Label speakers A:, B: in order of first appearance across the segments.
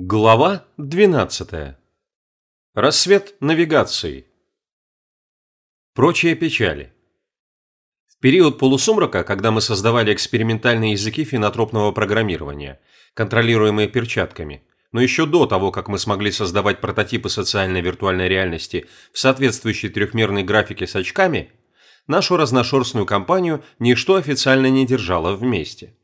A: Глава 12. Рассвет навигации. Прочие печали. В период полусумрака, когда мы создавали экспериментальные языки фенотропного программирования, контролируемые перчатками, но еще до того, как мы смогли создавать прототипы социальной виртуальной реальности в соответствующей трехмерной графике с очками, нашу разношерстную компанию ничто официально не держало вместе.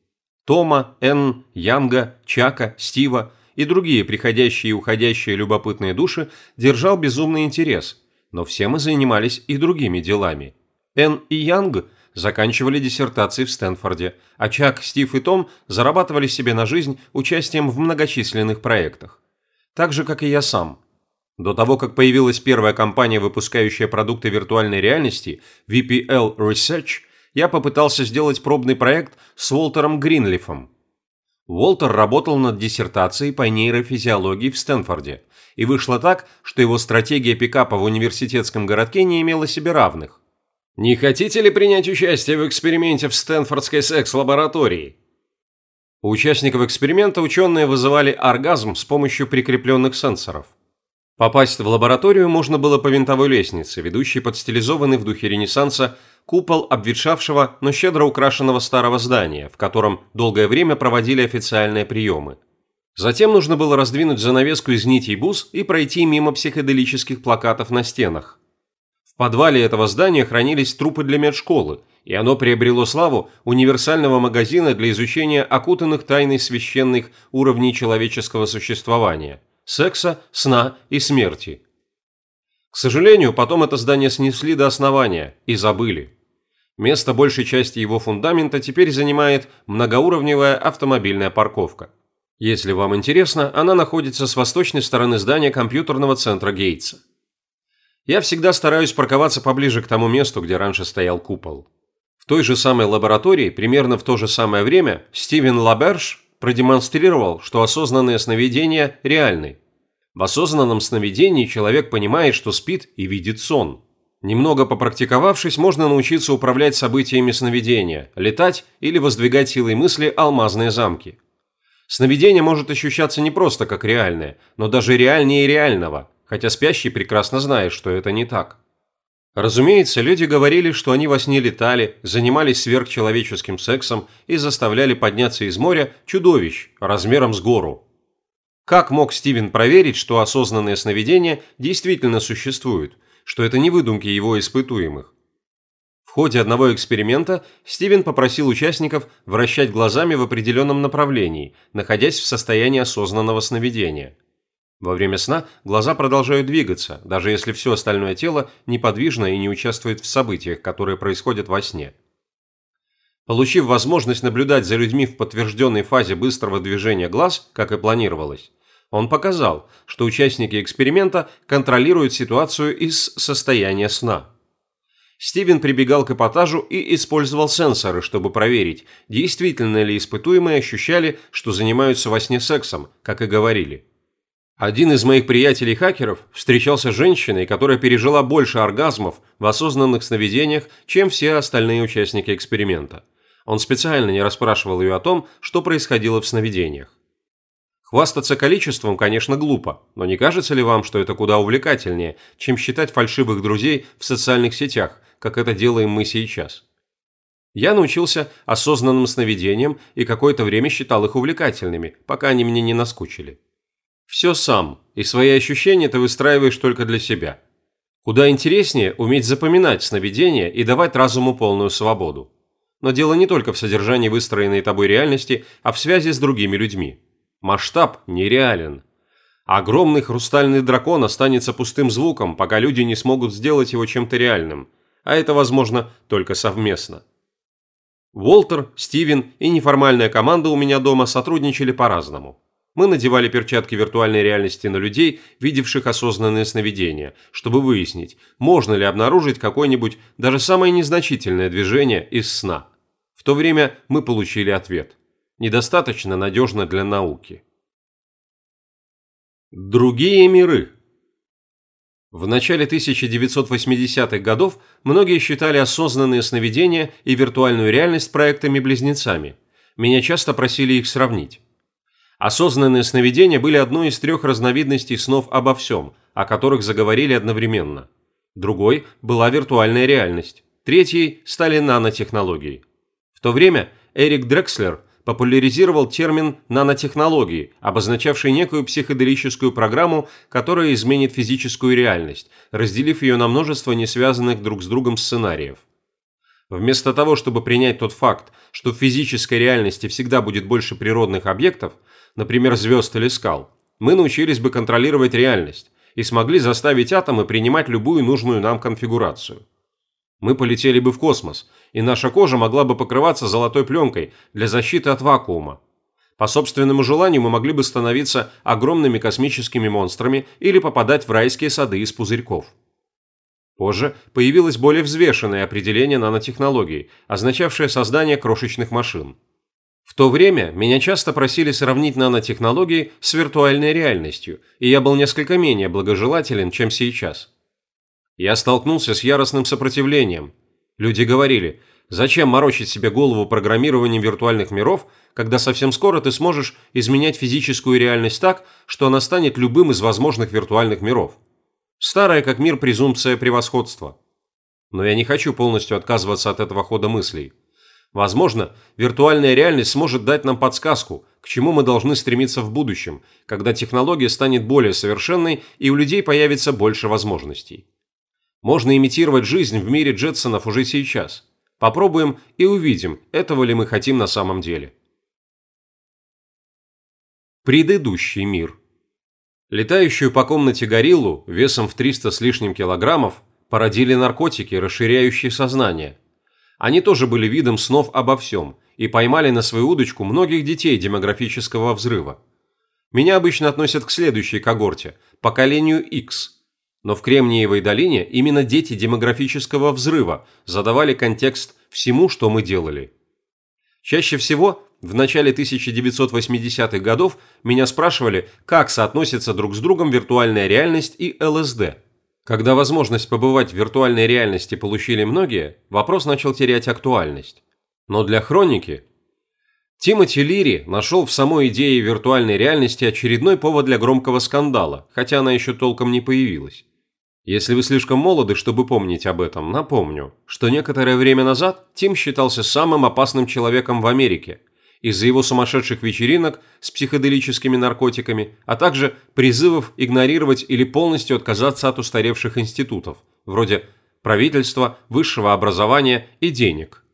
A: Тома, Энн, Янга, Чака, Стива – и другие приходящие и уходящие любопытные души держал безумный интерес, но все мы занимались и другими делами. Энн и Янг заканчивали диссертации в Стэнфорде, а Чак, Стив и Том зарабатывали себе на жизнь участием в многочисленных проектах. Так же, как и я сам. До того, как появилась первая компания, выпускающая продукты виртуальной реальности, VPL Research, я попытался сделать пробный проект с Уолтером Гринлифом, Уолтер работал над диссертацией по нейрофизиологии в Стэнфорде, и вышло так, что его стратегия пикапа в университетском городке не имела себе равных. «Не хотите ли принять участие в эксперименте в Стэнфордской секс-лаборатории?» У участников эксперимента ученые вызывали оргазм с помощью прикрепленных сенсоров. Попасть в лабораторию можно было по винтовой лестнице, ведущей под стилизованный в духе Ренессанса купол обветшавшего, но щедро украшенного старого здания, в котором долгое время проводили официальные приемы. Затем нужно было раздвинуть занавеску из нитей бус и пройти мимо психоделических плакатов на стенах. В подвале этого здания хранились трупы для медшколы, и оно приобрело славу универсального магазина для изучения окутанных тайной священных уровней человеческого существования – секса, сна и смерти. К сожалению, потом это здание снесли до основания и забыли. Место большей части его фундамента теперь занимает многоуровневая автомобильная парковка. Если вам интересно, она находится с восточной стороны здания компьютерного центра Гейтса. Я всегда стараюсь парковаться поближе к тому месту, где раньше стоял купол. В той же самой лаборатории, примерно в то же самое время, Стивен Лаберш продемонстрировал, что осознанные сновидения реальны. В осознанном сновидении человек понимает, что спит и видит сон. Немного попрактиковавшись, можно научиться управлять событиями сновидения, летать или воздвигать силой мысли алмазные замки. Сновидение может ощущаться не просто как реальное, но даже реальнее реального, хотя спящий прекрасно знает, что это не так. Разумеется, люди говорили, что они во сне летали, занимались сверхчеловеческим сексом и заставляли подняться из моря чудовищ размером с гору. Как мог Стивен проверить, что осознанные сновидения действительно существуют, что это не выдумки его испытуемых. В ходе одного эксперимента Стивен попросил участников вращать глазами в определенном направлении, находясь в состоянии осознанного сновидения. Во время сна глаза продолжают двигаться, даже если все остальное тело неподвижно и не участвует в событиях, которые происходят во сне. Получив возможность наблюдать за людьми в подтвержденной фазе быстрого движения глаз, как и планировалось, он показал, что участники эксперимента контролируют ситуацию из состояния сна. Стивен прибегал к эпатажу и использовал сенсоры, чтобы проверить, действительно ли испытуемые ощущали, что занимаются во сне сексом, как и говорили. Один из моих приятелей-хакеров встречался с женщиной, которая пережила больше оргазмов в осознанных сновидениях, чем все остальные участники эксперимента. Он специально не расспрашивал ее о том, что происходило в сновидениях. Хвастаться количеством, конечно, глупо, но не кажется ли вам, что это куда увлекательнее, чем считать фальшивых друзей в социальных сетях, как это делаем мы сейчас? Я научился осознанным сновидениям и какое-то время считал их увлекательными, пока они мне не наскучили. Все сам, и свои ощущения ты выстраиваешь только для себя. Куда интереснее уметь запоминать сновидения и давать разуму полную свободу. Но дело не только в содержании выстроенной тобой реальности, а в связи с другими людьми. Масштаб нереален. Огромный хрустальный дракон останется пустым звуком, пока люди не смогут сделать его чем-то реальным, а это возможно только совместно. Уолтер, Стивен и неформальная команда у меня дома сотрудничали по-разному. Мы надевали перчатки виртуальной реальности на людей, видевших осознанные сновидения, чтобы выяснить, можно ли обнаружить какое-нибудь даже самое незначительное движение из сна. В то время мы получили ответ – недостаточно надежно для науки. Другие миры В начале 1980-х годов многие считали осознанные сновидения и виртуальную реальность проектами-близнецами. Меня часто просили их сравнить. Осознанные сновидения были одной из трех разновидностей снов обо всем, о которых заговорили одновременно. Другой была виртуальная реальность. Третьей стали нанотехнологии. В то время Эрик Дрекслер популяризировал термин нанотехнологии, обозначавший некую психоделическую программу, которая изменит физическую реальность, разделив ее на множество несвязанных друг с другом сценариев. Вместо того, чтобы принять тот факт, что в физической реальности всегда будет больше природных объектов, например, звезд или скал, мы научились бы контролировать реальность и смогли заставить атомы принимать любую нужную нам конфигурацию. Мы полетели бы в космос, и наша кожа могла бы покрываться золотой пленкой для защиты от вакуума. По собственному желанию мы могли бы становиться огромными космическими монстрами или попадать в райские сады из пузырьков. Позже появилось более взвешенное определение нанотехнологий, означавшее создание крошечных машин. В то время меня часто просили сравнить нанотехнологии с виртуальной реальностью, и я был несколько менее благожелателен, чем сейчас. Я столкнулся с яростным сопротивлением. Люди говорили, зачем морочить себе голову программированием виртуальных миров, когда совсем скоро ты сможешь изменять физическую реальность так, что она станет любым из возможных виртуальных миров. Старая как мир презумпция превосходства. Но я не хочу полностью отказываться от этого хода мыслей. Возможно, виртуальная реальность сможет дать нам подсказку, к чему мы должны стремиться в будущем, когда технология станет более совершенной и у людей появится больше возможностей. Можно имитировать жизнь в мире Джетсонов уже сейчас. Попробуем и увидим, этого ли мы хотим на самом деле. Предыдущий мир. Летающую по комнате гориллу весом в 300 с лишним килограммов породили наркотики, расширяющие сознание. Они тоже были видом снов обо всем и поймали на свою удочку многих детей демографического взрыва. Меня обычно относят к следующей когорте – поколению X. Но в Кремниевой долине именно дети демографического взрыва задавали контекст всему, что мы делали. Чаще всего в начале 1980-х годов меня спрашивали, как соотносятся друг с другом виртуальная реальность и ЛСД. Когда возможность побывать в виртуальной реальности получили многие, вопрос начал терять актуальность. Но для хроники Тимоти Лири нашел в самой идее виртуальной реальности очередной повод для громкого скандала, хотя она еще толком не появилась. Если вы слишком молоды, чтобы помнить об этом, напомню, что некоторое время назад Тим считался самым опасным человеком в Америке – из-за его сумасшедших вечеринок с психоделическими наркотиками, а также призывов игнорировать или полностью отказаться от устаревших институтов, вроде правительства, высшего образования и денег.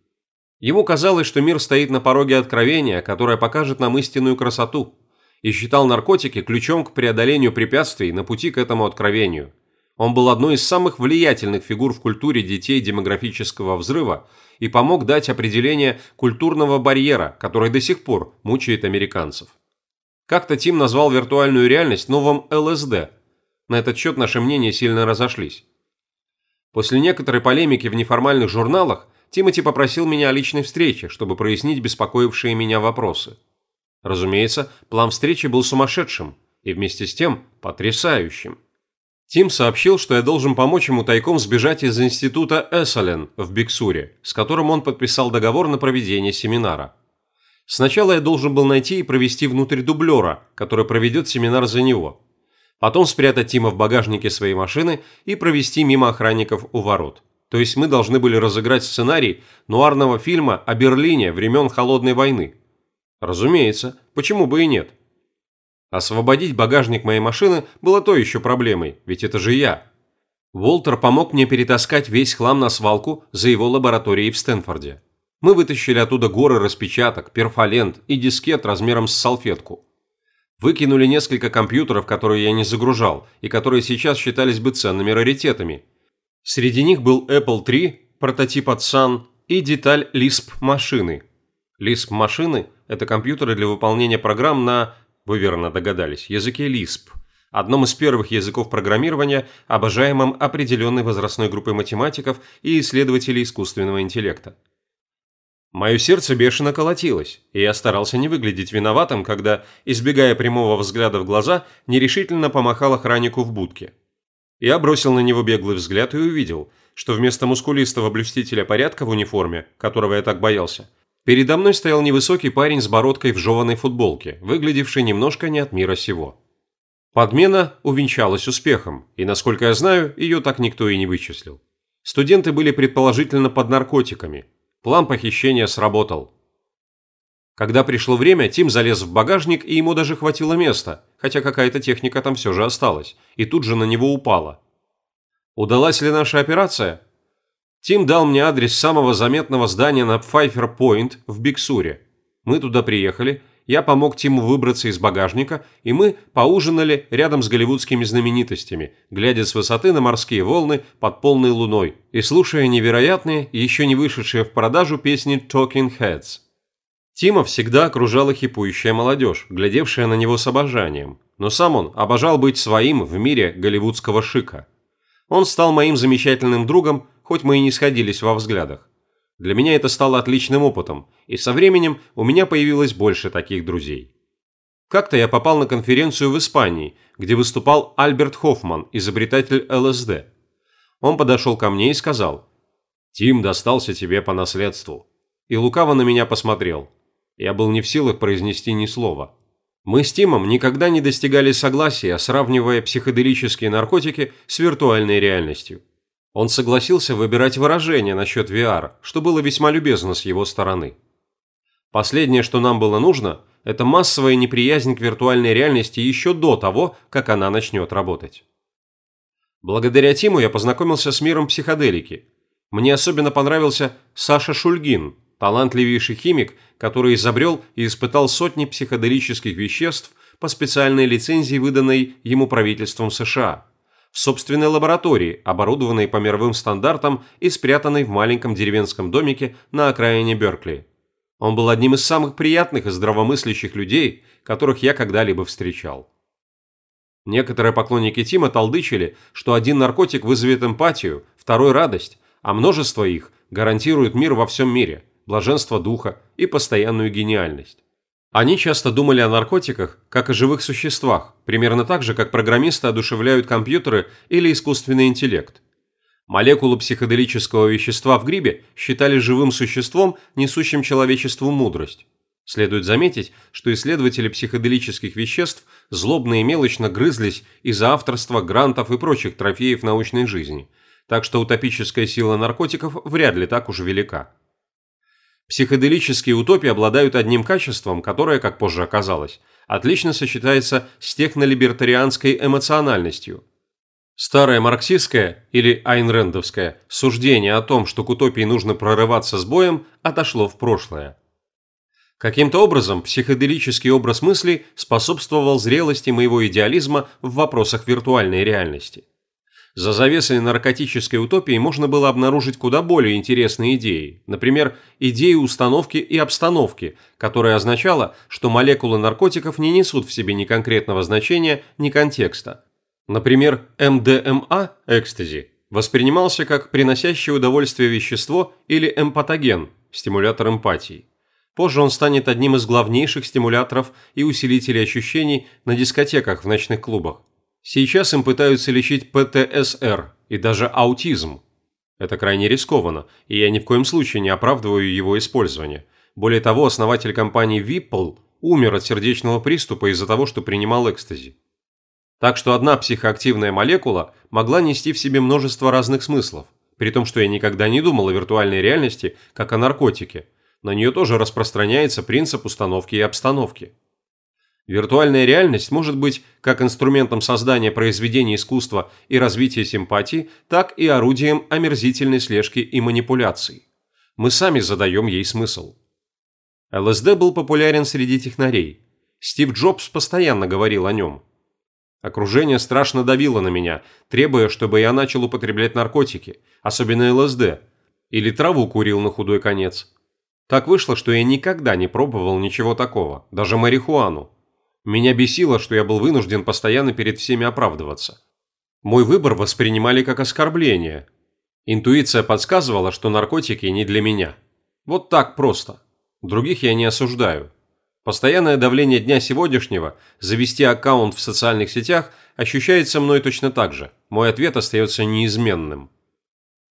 A: Ему казалось, что мир стоит на пороге откровения, которое покажет нам истинную красоту, и считал наркотики ключом к преодолению препятствий на пути к этому откровению – он был одной из самых влиятельных фигур в культуре детей демографического взрыва и помог дать определение культурного барьера, который до сих пор мучает американцев. Как-то Тим назвал виртуальную реальность новым ЛСД. На этот счет наши мнения сильно разошлись. После некоторой полемики в неформальных журналах Тимати попросил меня о личной встрече, чтобы прояснить беспокоившие меня вопросы. Разумеется, план встречи был сумасшедшим и вместе с тем потрясающим. Тим сообщил, что я должен помочь ему тайком сбежать из института Эссален в Биксуре, с которым он подписал договор на проведение семинара. Сначала я должен был найти и провести внутрь дублера, который проведет семинар за него. Потом спрятать Тима в багажнике своей машины и провести мимо охранников у ворот. То есть мы должны были разыграть сценарий нуарного фильма о Берлине времен Холодной войны. Разумеется, почему бы и нет? Освободить багажник моей машины было то еще проблемой, ведь это же я. Волтер помог мне перетаскать весь хлам на свалку за его лабораторией в Стэнфорде. Мы вытащили оттуда горы распечаток, перфолент и дискет размером с салфетку. Выкинули несколько компьютеров, которые я не загружал, и которые сейчас считались бы ценными раритетами. Среди них был Apple III, прототип от Sun и деталь Lisp машины. Lisp машины – это компьютеры для выполнения программ на вы верно догадались, языке Lisp, одном из первых языков программирования, обожаемым определенной возрастной группой математиков и исследователей искусственного интеллекта. Мое сердце бешено колотилось, и я старался не выглядеть виноватым, когда, избегая прямого взгляда в глаза, нерешительно помахал охраннику в будке. Я бросил на него беглый взгляд и увидел, что вместо мускулистого блюстителя порядка в униформе, которого я так боялся, Передо мной стоял невысокий парень с бородкой в жеванной футболке, выглядевший немножко не от мира сего. Подмена увенчалась успехом, и, насколько я знаю, ее так никто и не вычислил. Студенты были предположительно под наркотиками. План похищения сработал. Когда пришло время, Тим залез в багажник, и ему даже хватило места, хотя какая-то техника там все же осталась, и тут же на него упала. Удалась ли наша операция? Тим дал мне адрес самого заметного здания на Пфайфер Пойнт в Биксуре. Мы туда приехали, я помог Тиму выбраться из багажника, и мы поужинали рядом с голливудскими знаменитостями, глядя с высоты на морские волны под полной луной и слушая невероятные, еще не вышедшие в продажу песни Talking Heads. Тима всегда окружала хипующая молодежь, глядевшая на него с обожанием, но сам он обожал быть своим в мире голливудского шика. Он стал моим замечательным другом, хоть мы и не сходились во взглядах. Для меня это стало отличным опытом, и со временем у меня появилось больше таких друзей. Как-то я попал на конференцию в Испании, где выступал Альберт Хоффман, изобретатель ЛСД. Он подошел ко мне и сказал, «Тим достался тебе по наследству». И лукаво на меня посмотрел. Я был не в силах произнести ни слова. Мы с Тимом никогда не достигали согласия, сравнивая психоделические наркотики с виртуальной реальностью. Он согласился выбирать выражение насчет VR, что было весьма любезно с его стороны. Последнее, что нам было нужно, это массовая неприязнь к виртуальной реальности еще до того, как она начнет работать. Благодаря Тиму я познакомился с миром психоделики. Мне особенно понравился Саша Шульгин, талантливейший химик, который изобрел и испытал сотни психоделических веществ по специальной лицензии, выданной ему правительством США – в собственной лаборатории, оборудованной по мировым стандартам и спрятанной в маленьком деревенском домике на окраине Беркли. Он был одним из самых приятных и здравомыслящих людей, которых я когда-либо встречал. Некоторые поклонники Тима толдычили, что один наркотик вызовет эмпатию, второй – радость, а множество их гарантирует мир во всем мире, блаженство духа и постоянную гениальность. Они часто думали о наркотиках, как о живых существах, примерно так же, как программисты одушевляют компьютеры или искусственный интеллект. Молекулу психоделического вещества в грибе считали живым существом, несущим человечеству мудрость. Следует заметить, что исследователи психоделических веществ злобно и мелочно грызлись из-за авторства, грантов и прочих трофеев научной жизни, так что утопическая сила наркотиков вряд ли так уж велика. Психоделические утопии обладают одним качеством, которое, как позже оказалось, отлично сочетается с технолибертарианской эмоциональностью. Старое марксистское или айнрендовское суждение о том, что к утопии нужно прорываться с боем, отошло в прошлое. Каким-то образом психоделический образ мысли способствовал зрелости моего идеализма в вопросах виртуальной реальности. За завесой наркотической утопии можно было обнаружить куда более интересные идеи, например, идею установки и обстановки, которая означала, что молекулы наркотиков не несут в себе ни конкретного значения, ни контекста. Например, МДМА, экстази, воспринимался как приносящее удовольствие вещество или эмпатоген, стимулятор эмпатии. Позже он станет одним из главнейших стимуляторов и усилителей ощущений на дискотеках в ночных клубах. Сейчас им пытаются лечить ПТСР и даже аутизм. Это крайне рискованно, и я ни в коем случае не оправдываю его использование. Более того, основатель компании Whipple умер от сердечного приступа из-за того, что принимал экстази. Так что одна психоактивная молекула могла нести в себе множество разных смыслов, при том, что я никогда не думал о виртуальной реальности как о наркотике. На нее тоже распространяется принцип установки и обстановки. Виртуальная реальность может быть как инструментом создания произведений искусства и развития симпатии, так и орудием омерзительной слежки и манипуляций. Мы сами задаем ей смысл. ЛСД был популярен среди технарей. Стив Джобс постоянно говорил о нем. Окружение страшно давило на меня, требуя, чтобы я начал употреблять наркотики, особенно ЛСД, или траву курил на худой конец. Так вышло, что я никогда не пробовал ничего такого, даже марихуану. Меня бесило, что я был вынужден постоянно перед всеми оправдываться. Мой выбор воспринимали как оскорбление. Интуиция подсказывала, что наркотики не для меня. Вот так просто. Других я не осуждаю. Постоянное давление дня сегодняшнего, завести аккаунт в социальных сетях, ощущается мной точно так же. Мой ответ остается неизменным.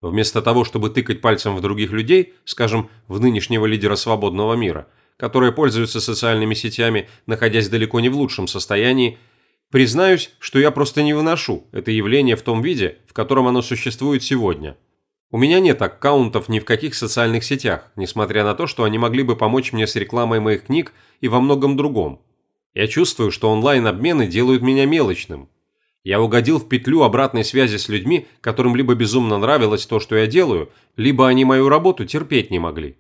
A: Вместо того, чтобы тыкать пальцем в других людей, скажем, в нынешнего лидера свободного мира, которые пользуются социальными сетями, находясь далеко не в лучшем состоянии, признаюсь, что я просто не выношу это явление в том виде, в котором оно существует сегодня. У меня нет аккаунтов ни в каких социальных сетях, несмотря на то, что они могли бы помочь мне с рекламой моих книг и во многом другом. Я чувствую, что онлайн-обмены делают меня мелочным, я угодил в петлю обратной связи с людьми, которым либо безумно нравилось то, что я делаю, либо они мою работу терпеть не могли.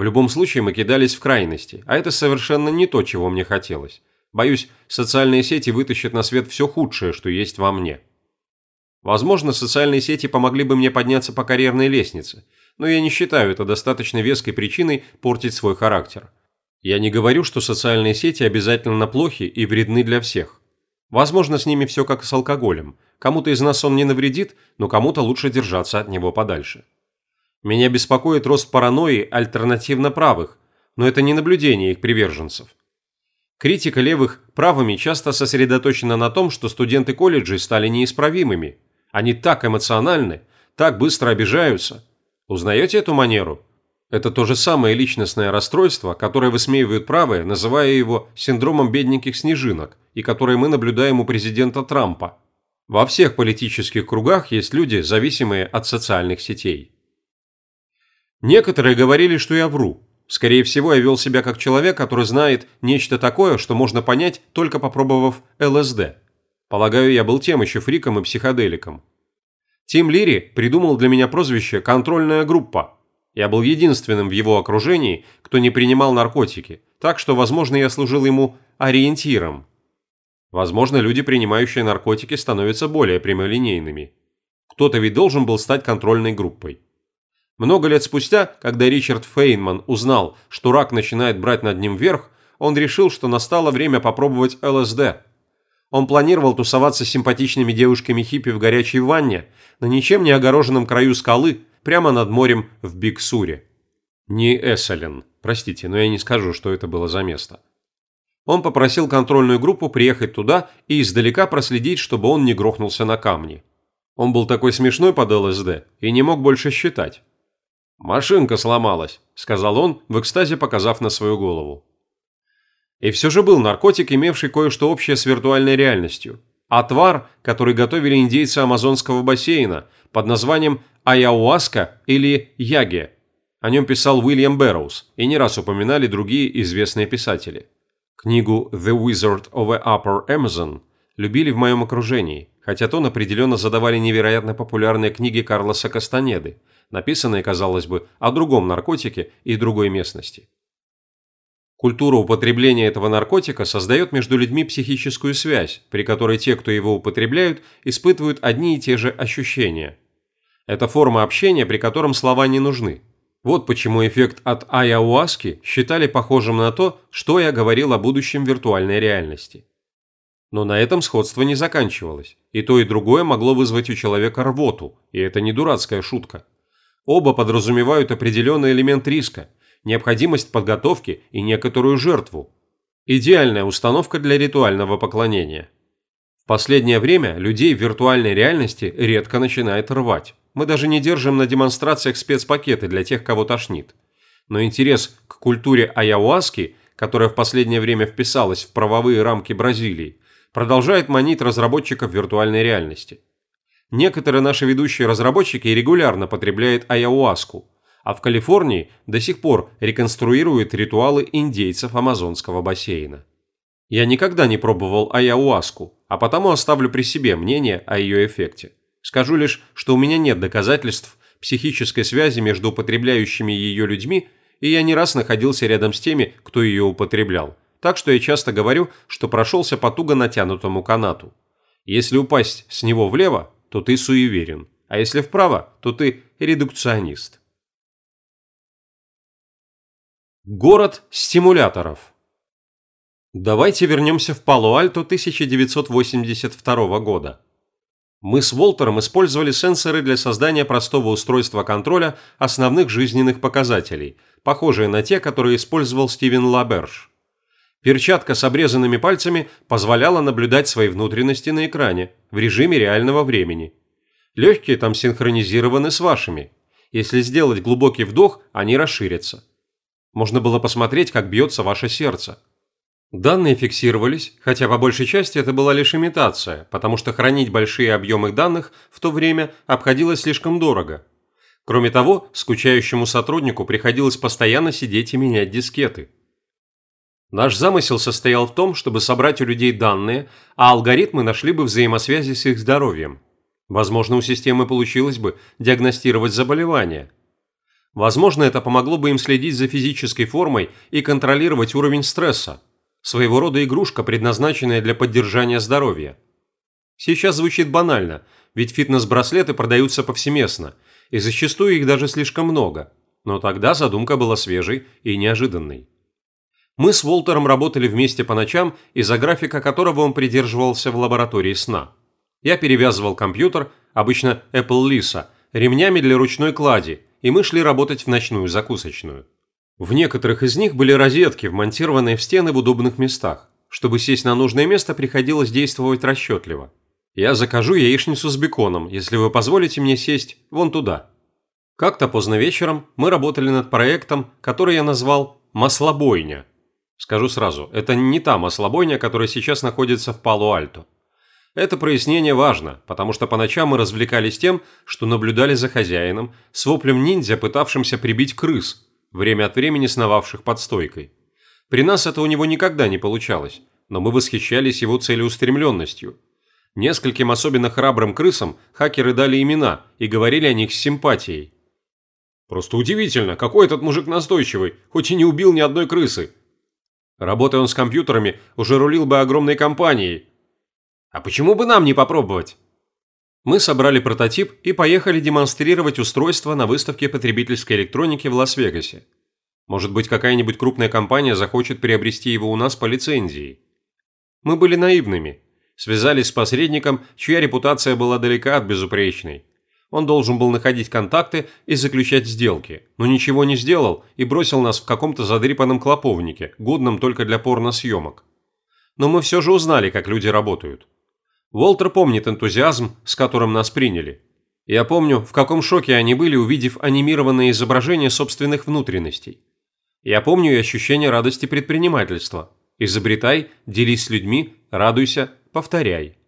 A: В любом случае мы кидались в крайности, а это совершенно не то, чего мне хотелось. Боюсь, социальные сети вытащат на свет все худшее, что есть во мне. Возможно, социальные сети помогли бы мне подняться по карьерной лестнице, но я не считаю это достаточно веской причиной портить свой характер. Я не говорю, что социальные сети обязательно плохи и вредны для всех. Возможно, с ними все как с алкоголем. Кому-то из нас он не навредит, но кому-то лучше держаться от него подальше. Меня беспокоит рост паранойи альтернативно правых, но это не наблюдение их приверженцев. Критика левых правыми часто сосредоточена на том, что студенты колледжей стали неисправимыми. Они так эмоциональны, так быстро обижаются. Узнаете эту манеру? Это то же самое личностное расстройство, которое высмеивают правые, называя его синдромом бедненьких снежинок, и которое мы наблюдаем у президента Трампа. Во всех политических кругах есть люди, зависимые от социальных сетей. Некоторые говорили, что я вру. Скорее всего, я вел себя как человек, который знает нечто такое, что можно понять, только попробовав ЛСД. Полагаю, я был тем еще фриком и психоделиком. Тим Лири придумал для меня прозвище «контрольная группа», я был единственным в его окружении, кто не принимал наркотики, так что, возможно, я служил ему ориентиром. Возможно, люди, принимающие наркотики, становятся более прямолинейными. Кто-то ведь должен был стать контрольной группой. Много лет спустя, когда Ричард Фейнман узнал, что рак начинает брать над ним верх, он решил, что настало время попробовать ЛСД. Он планировал тусоваться с симпатичными девушками-хиппи в горячей ванне, на ничем не огороженном краю скалы, прямо над морем в Биксуре. Не Эссален, простите, но я не скажу, что это было за место. Он попросил контрольную группу приехать туда и издалека проследить, чтобы он не грохнулся на камни. Он был такой смешной под ЛСД и не мог больше считать. «Машинка сломалась», – сказал он, в экстазе показав на свою голову. И все же был наркотик, имевший кое-что общее с виртуальной реальностью. Отвар, который готовили индейцы Амазонского бассейна под названием Аяуаска или Яге. О нем писал Уильям Бэрроуз, и не раз упоминали другие известные писатели. Книгу «The Wizard of the Upper Amazon» любили в моем окружении, хотя тон определенно задавали невероятно популярные книги Карлоса Кастанеды, написанные, казалось бы, о другом наркотике и другой местности. Культура употребления этого наркотика создает между людьми психическую связь, при которой те, кто его употребляют, испытывают одни и те же ощущения – это форма общения, при котором слова не нужны. Вот почему эффект от айауаски считали похожим на то, что я говорил о будущем виртуальной реальности. Но на этом сходство не заканчивалось. И то, и другое могло вызвать у человека рвоту, и это не дурацкая шутка. Оба подразумевают определенный элемент риска, необходимость подготовки и некоторую жертву. Идеальная установка для ритуального поклонения. В последнее время людей в виртуальной реальности редко начинает рвать. Мы даже не держим на демонстрациях спецпакеты для тех, кого тошнит. Но интерес к культуре аяуаски, которая в последнее время вписалась в правовые рамки Бразилии, продолжает манить разработчиков виртуальной реальности. Некоторые наши ведущие разработчики регулярно потребляют аяуаску, а в Калифорнии до сих пор реконструируют ритуалы индейцев Амазонского бассейна. Я никогда не пробовал аяуаску, а потому оставлю при себе мнение о ее эффекте. Скажу лишь, что у меня нет доказательств психической связи между употребляющими ее людьми, и я не раз находился рядом с теми, кто ее употреблял. Так что я часто говорю, что прошелся по туго натянутому канату. Если упасть с него влево, то ты суеверен, а если вправо, то ты редукционист. Город стимуляторов Давайте вернемся в Пало-Альто 1982 года. Мы с Волтером использовали сенсоры для создания простого устройства контроля основных жизненных показателей, похожие на те, которые использовал Стивен Лаберш. Перчатка с обрезанными пальцами позволяла наблюдать свои внутренности на экране в режиме реального времени. Легкие там синхронизированы с вашими. Если сделать глубокий вдох, они расширятся. Можно было посмотреть, как бьется ваше сердце. Данные фиксировались, хотя по большей части это была лишь имитация, потому что хранить большие объемы данных в то время обходилось слишком дорого. Кроме того, скучающему сотруднику приходилось постоянно сидеть и менять дискеты. Наш замысел состоял в том, чтобы собрать у людей данные, а алгоритмы нашли бы взаимосвязи с их здоровьем. Возможно, у системы получилось бы диагностировать заболевания. Возможно, это помогло бы им следить за физической формой и контролировать уровень стресса. Своего рода игрушка, предназначенная для поддержания здоровья. Сейчас звучит банально, ведь фитнес-браслеты продаются повсеместно, и зачастую их даже слишком много. Но тогда задумка была свежей и неожиданной. Мы с Волтером работали вместе по ночам, из-за графика которого он придерживался в лаборатории сна. Я перевязывал компьютер, обычно Apple Lisa, ремнями для ручной клади, и мы шли работать в ночную закусочную. В некоторых из них были розетки, вмонтированные в стены в удобных местах. Чтобы сесть на нужное место, приходилось действовать расчетливо. Я закажу яичницу с беконом, если вы позволите мне сесть вон туда. Как-то поздно вечером мы работали над проектом, который я назвал «Маслобойня», Скажу сразу, это не та маслобойня, которая сейчас находится в Палу-Альто. Это прояснение важно, потому что по ночам мы развлекались тем, что наблюдали за хозяином, с воплем ниндзя, пытавшимся прибить крыс, время от времени сновавших под стойкой. При нас это у него никогда не получалось, но мы восхищались его целеустремленностью. Нескольким особенно храбрым крысам хакеры дали имена и говорили о них с симпатией. «Просто удивительно, какой этот мужик настойчивый, хоть и не убил ни одной крысы», Работая он с компьютерами, уже рулил бы огромной компанией. А почему бы нам не попробовать? Мы собрали прототип и поехали демонстрировать устройство на выставке потребительской электроники в Лас-Вегасе. Может быть, какая-нибудь крупная компания захочет приобрести его у нас по лицензии. Мы были наивными. Связались с посредником, чья репутация была далека от безупречной. Он должен был находить контакты и заключать сделки, но ничего не сделал и бросил нас в каком-то задрипанном клоповнике, годном только для порносъемок. Но мы все же узнали, как люди работают. Уолтер помнит энтузиазм, с которым нас приняли. Я помню, в каком шоке они были, увидев анимированное изображение собственных внутренностей. Я помню и ощущение радости предпринимательства. Изобретай, делись с людьми, радуйся, повторяй.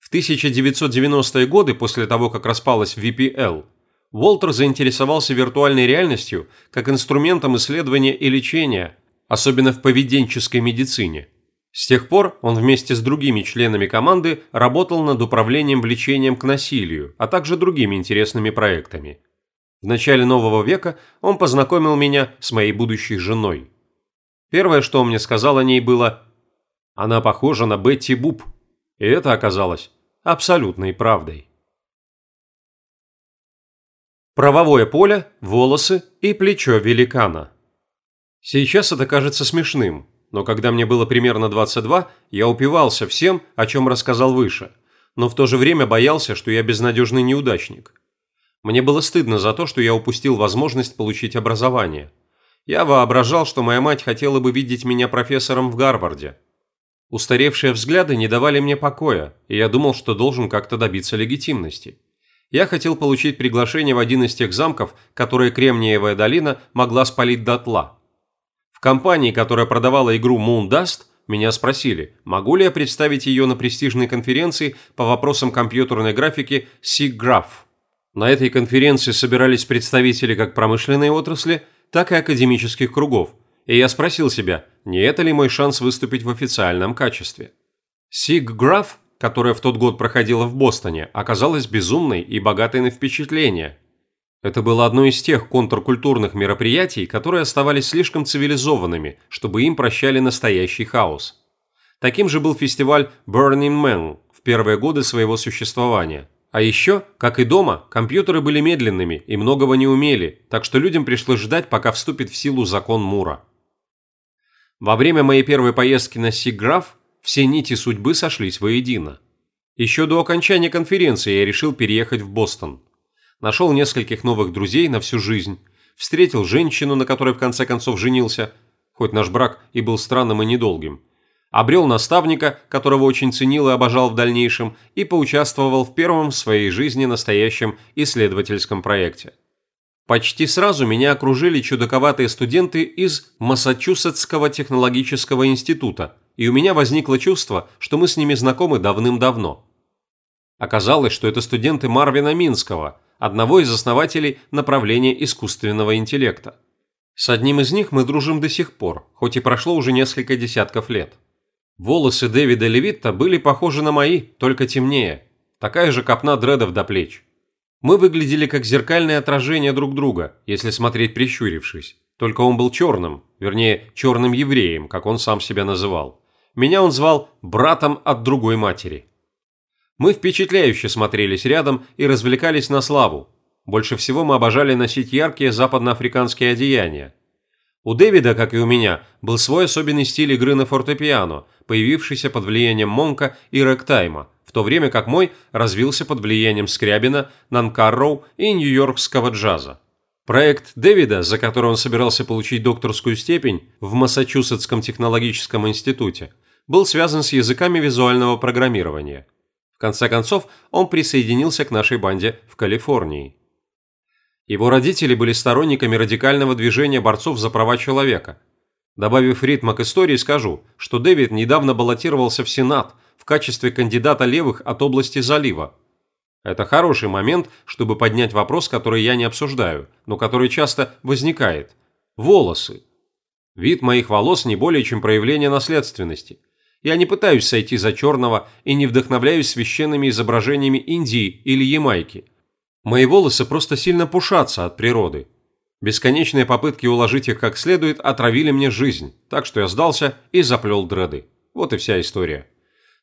A: В 1990-е годы, после того, как распалась VPL, Уолтер заинтересовался виртуальной реальностью как инструментом исследования и лечения, особенно в поведенческой медицине. С тех пор он вместе с другими членами команды работал над управлением влечением к насилию, а также другими интересными проектами. В начале нового века он познакомил меня с моей будущей женой. Первое, что он мне сказал о ней, было «Она похожа на Бетти Буб». И это оказалось абсолютной правдой. Правовое поле, волосы и плечо великана. Сейчас это кажется смешным, но когда мне было примерно 22, я упивался всем, о чем рассказал выше, но в то же время боялся, что я безнадежный неудачник. Мне было стыдно за то, что я упустил возможность получить образование. Я воображал, что моя мать хотела бы видеть меня профессором в Гарварде, Устаревшие взгляды не давали мне покоя, и я думал, что должен как-то добиться легитимности. Я хотел получить приглашение в один из тех замков, которые Кремниевая долина могла спалить дотла. В компании, которая продавала игру Moon Dust, меня спросили, могу ли я представить ее на престижной конференции по вопросам компьютерной графики SIGGRAPH. На этой конференции собирались представители как промышленной отрасли, так и академических кругов – и я спросил себя, не это ли мой шанс выступить в официальном качестве. Сиг Граф, которая в тот год проходила в Бостоне, оказалась безумной и богатой на впечатления. Это было одно из тех контркультурных мероприятий, которые оставались слишком цивилизованными, чтобы им прощали настоящий хаос. Таким же был фестиваль Burning Man в первые годы своего существования – а еще, как и дома, компьютеры были медленными и многого не умели, так что людям пришлось ждать, пока вступит в силу закон Мура. Во время моей первой поездки на Сиграф все нити судьбы сошлись воедино. Еще до окончания конференции я решил переехать в Бостон. Нашел нескольких новых друзей на всю жизнь, встретил женщину, на которой в конце концов женился, хоть наш брак и был странным и недолгим. Обрел наставника, которого очень ценил и обожал в дальнейшем, и поучаствовал в первом в своей жизни настоящем исследовательском проекте. Почти сразу меня окружили чудаковатые студенты из Массачусетского технологического института, и у меня возникло чувство, что мы с ними знакомы давным-давно. Оказалось, что это студенты Марвина Минского, одного из основателей направления искусственного интеллекта. С одним из них мы дружим до сих пор, хоть и прошло уже несколько десятков лет. Волосы Дэвида Левитта были похожи на мои, только темнее. Такая же копна дредов до плеч. Мы выглядели как зеркальное отражение друг друга, если смотреть прищурившись. Только он был черным, вернее, черным евреем, как он сам себя называл. Меня он звал братом от другой матери. Мы впечатляюще смотрелись рядом и развлекались на славу. Больше всего мы обожали носить яркие западноафриканские одеяния. У Дэвида, как и у меня, был свой особенный стиль игры на фортепиано, появившийся под влиянием Монка и Рэктайма, то время как мой развился под влиянием Скрябина, Нанкарроу и нью-йоркского джаза. Проект Дэвида, за который он собирался получить докторскую степень в Массачусетском технологическом институте, был связан с языками визуального программирования. В конце концов, он присоединился к нашей банде в Калифорнии. Его родители были сторонниками радикального движения борцов за права человека. Добавив ритма к истории, скажу, что Дэвид недавно баллотировался в Сенат качестве кандидата левых от области залива. Это хороший момент, чтобы поднять вопрос, который я не обсуждаю, но который часто возникает. Волосы. Вид моих волос не более чем проявление наследственности. Я не пытаюсь сойти за черного и не вдохновляюсь священными изображениями Индии или Ямайки – Мои волосы просто сильно пушатся от природы. Бесконечные попытки уложить их как следует отравили мне жизнь, так что я сдался и заплел дреды. Вот и вся история.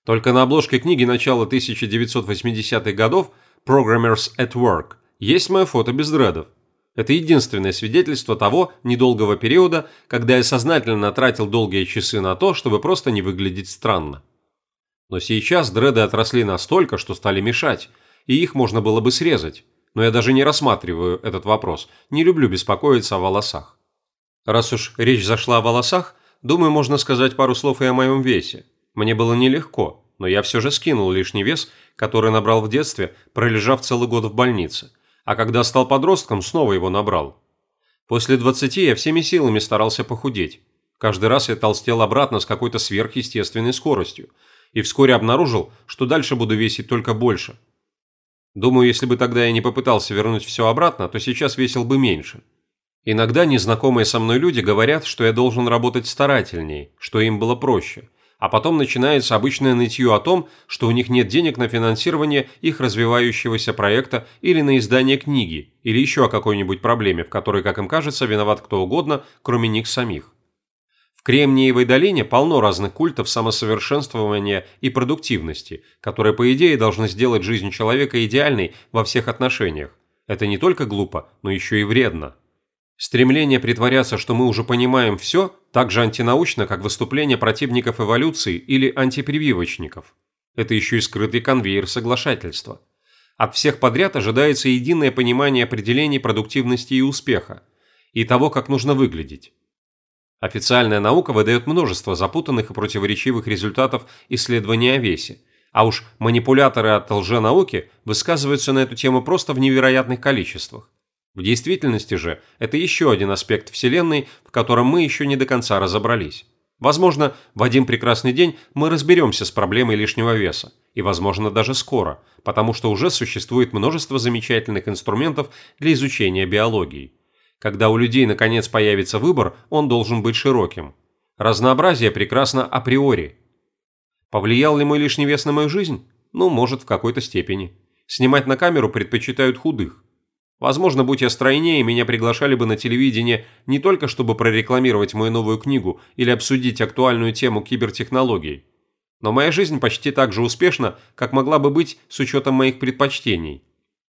A: Только на обложке книги начала 1980-х годов «Programmers at Work» есть мое фото без дредов. Это единственное свидетельство того недолгого периода, когда я сознательно тратил долгие часы на то, чтобы просто не выглядеть странно. Но сейчас дреды отросли настолько, что стали мешать, и их можно было бы срезать но я даже не рассматриваю этот вопрос, не люблю беспокоиться о волосах. Раз уж речь зашла о волосах, думаю, можно сказать пару слов и о моем весе. Мне было нелегко, но я все же скинул лишний вес, который набрал в детстве, пролежав целый год в больнице, а когда стал подростком, снова его набрал. После 20 я всеми силами старался похудеть. Каждый раз я толстел обратно с какой-то сверхъестественной скоростью, и вскоре обнаружил, что дальше буду весить только больше – Думаю, если бы тогда я не попытался вернуть все обратно, то сейчас весил бы меньше. Иногда незнакомые со мной люди говорят, что я должен работать старательней, что им было проще. А потом начинается обычное нытье о том, что у них нет денег на финансирование их развивающегося проекта или на издание книги, или еще о какой-нибудь проблеме, в которой, как им кажется, виноват кто угодно, кроме них самих. В Кремниевой долине полно разных культов самосовершенствования и продуктивности, которые, по идее, должны сделать жизнь человека идеальной во всех отношениях. Это не только глупо, но еще и вредно. Стремление притворяться, что мы уже понимаем все, так же антинаучно, как выступление противников эволюции или антипрививочников. Это еще и скрытый конвейер соглашательства. От всех подряд ожидается единое понимание определений продуктивности и успеха, и того, как нужно выглядеть. Официальная наука выдает множество запутанных и противоречивых результатов исследований о весе, а уж манипуляторы от лженауки высказываются на эту тему просто в невероятных количествах. В действительности же это еще один аспект Вселенной, в котором мы еще не до конца разобрались. Возможно, в один прекрасный день мы разберемся с проблемой лишнего веса, и, возможно, даже скоро, потому что уже существует множество замечательных инструментов для изучения биологии. Когда у людей наконец появится выбор, он должен быть широким. Разнообразие прекрасно априори. Повлиял ли мой лишний вес на мою жизнь? Ну, может, в какой-то степени. Снимать на камеру предпочитают худых. Возможно, будь я стройнее, меня приглашали бы на телевидение не только чтобы прорекламировать мою новую книгу или обсудить актуальную тему кибертехнологий. Но моя жизнь почти так же успешна, как могла бы быть с учетом моих предпочтений.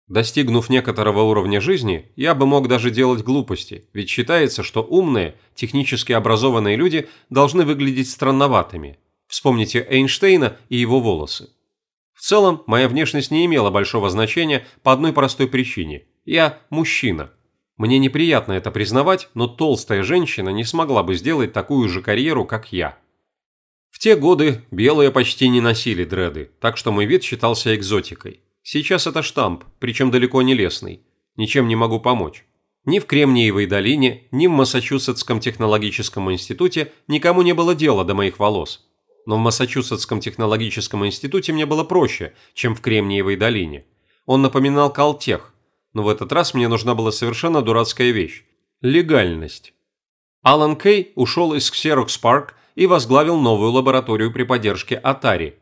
A: Достигнув некоторого уровня жизни, я бы мог даже делать глупости, ведь считается, что умные, технически образованные люди должны выглядеть странноватыми. Вспомните Эйнштейна и его волосы. В целом, моя внешность не имела большого значения по одной простой причине. Я мужчина. Мне неприятно это признавать, но толстая женщина не смогла бы сделать такую же карьеру, как я те годы белые почти не носили дреды, так что мой вид считался экзотикой. Сейчас это штамп, причем далеко не лесный. Ничем не могу помочь. Ни в Кремниевой долине, ни в Массачусетском технологическом институте никому не было дела до моих волос. Но в Массачусетском технологическом институте мне было проще, чем в Кремниевой долине. Он напоминал Калтех, но в этот раз мне нужна была совершенно дурацкая вещь – легальность. Алан Кей ушел из Xerox Park и возглавил новую лабораторию при поддержке Atari.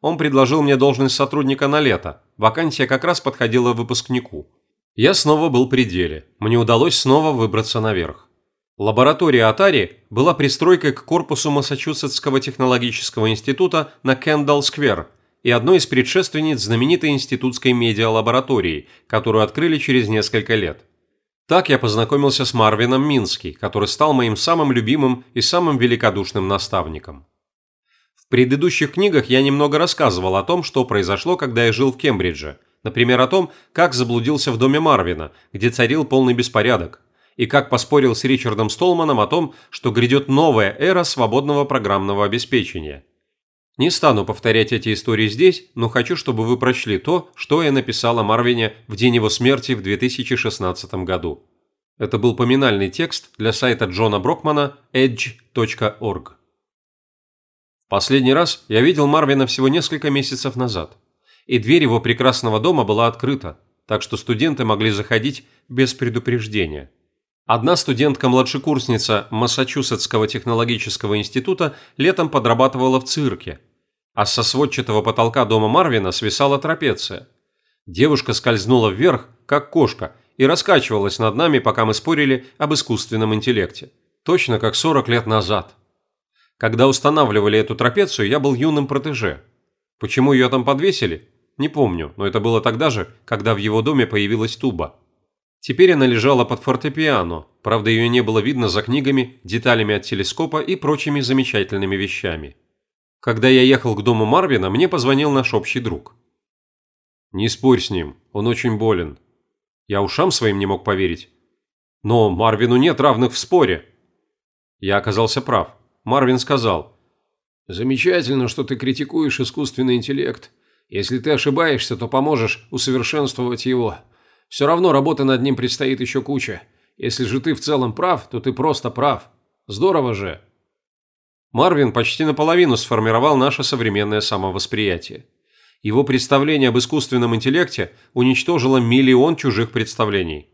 A: Он предложил мне должность сотрудника на лето, вакансия как раз подходила выпускнику. Я снова был при деле, мне удалось снова выбраться наверх. Лаборатория Atari была пристройкой к корпусу Массачусетского технологического института на Кендалл-сквер и одной из предшественниц знаменитой институтской медиалаборатории, которую открыли через несколько лет. Так я познакомился с Марвином Мински, который стал моим самым любимым и самым великодушным наставником. В предыдущих книгах я немного рассказывал о том, что произошло, когда я жил в Кембридже. Например, о том, как заблудился в доме Марвина, где царил полный беспорядок, и как поспорил с Ричардом Столманом о том, что грядет новая эра свободного программного обеспечения. Не стану повторять эти истории здесь, но хочу, чтобы вы прочли то, что я написал о Марвине в день его смерти в 2016 году. Это был поминальный текст для сайта Джона Брокмана edge.org. Последний раз я видел Марвина всего несколько месяцев назад, и дверь его прекрасного дома была открыта, так что студенты могли заходить без предупреждения. Одна студентка-младшекурсница Массачусетского технологического института летом подрабатывала в цирке, а со сводчатого потолка дома Марвина свисала трапеция. Девушка скользнула вверх, как кошка, и раскачивалась над нами, пока мы спорили об искусственном интеллекте. Точно как 40 лет назад. Когда устанавливали эту трапецию, я был юным протеже. Почему ее там подвесили? Не помню, но это было тогда же, когда в его доме появилась туба. Теперь она лежала под фортепиано, правда ее не было видно за книгами, деталями от телескопа и прочими замечательными вещами. Когда я ехал к дому Марвина, мне позвонил наш общий друг. «Не спорь с ним, он очень болен». Я ушам своим не мог поверить. «Но Марвину нет равных в споре». Я оказался прав. Марвин сказал.
B: «Замечательно, что ты критикуешь искусственный интеллект. Если ты ошибаешься, то поможешь усовершенствовать его. Все равно работы над ним предстоит еще куча. Если же ты в целом прав, то ты просто прав. Здорово же!»
A: Марвин почти наполовину сформировал наше современное самовосприятие. Его представление об искусственном интеллекте уничтожило миллион чужих представлений.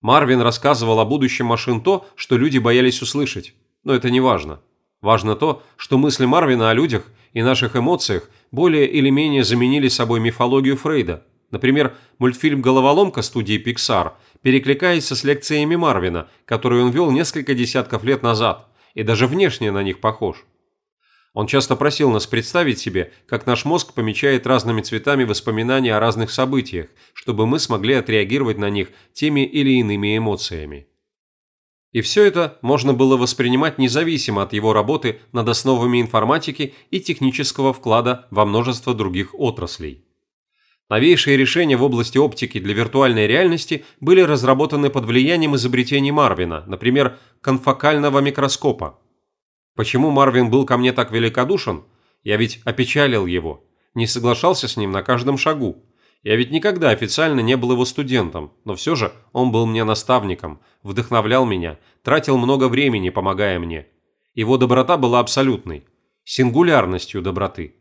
A: Марвин рассказывал о будущем машин то, что люди боялись услышать, но это не важно. Важно то, что мысли Марвина о людях и наших эмоциях более или менее заменили собой мифологию Фрейда. Например, мультфильм «Головоломка» студии Pixar перекликается с лекциями Марвина, которые он вел несколько десятков лет назад – и даже внешне на них похож. Он часто просил нас представить себе, как наш мозг помечает разными цветами воспоминания о разных событиях, чтобы мы смогли отреагировать на них теми или иными эмоциями. И все это можно было воспринимать независимо от его работы над основами информатики и технического вклада во множество других отраслей. Новейшие решения в области оптики для виртуальной реальности были разработаны под влиянием изобретений Марвина, например, конфокального микроскопа. Почему Марвин был ко мне так великодушен? Я ведь опечалил его, не соглашался с ним на каждом шагу. Я ведь никогда официально не был его студентом, но все же он был мне наставником, вдохновлял меня, тратил много времени, помогая мне. Его доброта была абсолютной, сингулярностью доброты.